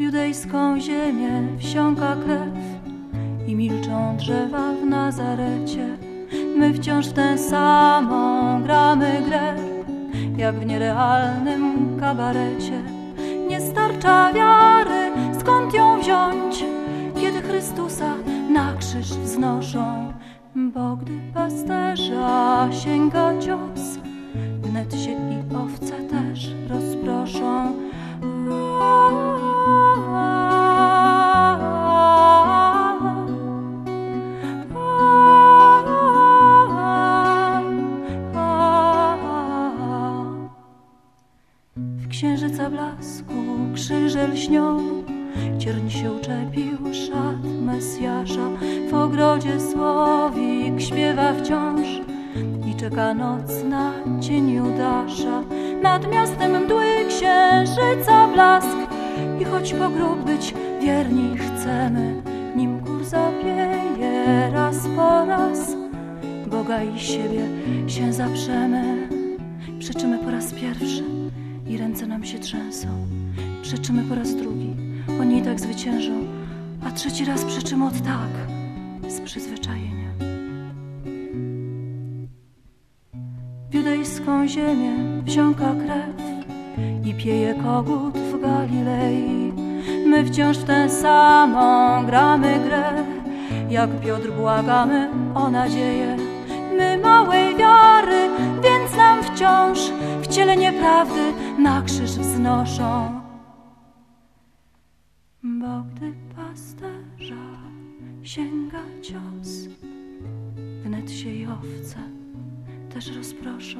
judejską ziemię wsiąka krew i milczą drzewa w Nazarecie. My wciąż w tę samą gramy grę, jak w nierealnym kabarecie. Nie starcza wiary, skąd ją wziąć, kiedy Chrystusa na krzyż wznoszą. Bo gdy pasterza sięga cios, wnet się i owce też rozproszą. Księżyca blasku krzyże lśnią, cierń się uczepił szat Mesjasza. W ogrodzie słowik śpiewa wciąż i czeka noc na cień Judasza. Nad miastem mdły księżyca blask i choć po grób być wierni chcemy, nim kur zapieje raz po raz, Boga i siebie się zaprzemy. Przeczymy po raz pierwszy i ręce nam się trzęsą. Przeczymy po raz drugi, oni i tak zwyciężą, a trzeci raz przeczymy od tak, z przyzwyczajenia. W judejską ziemię wsiąka krew i pieje kogut w Galilei. My wciąż w tę samą gramy grę, jak Piotr błagamy o nadzieję. My małej wiary, więc nam wciąż wcielenie prawdy na krzyż wznoszą. Bo gdy pasterza sięga cios, wnet się i owce też rozproszą.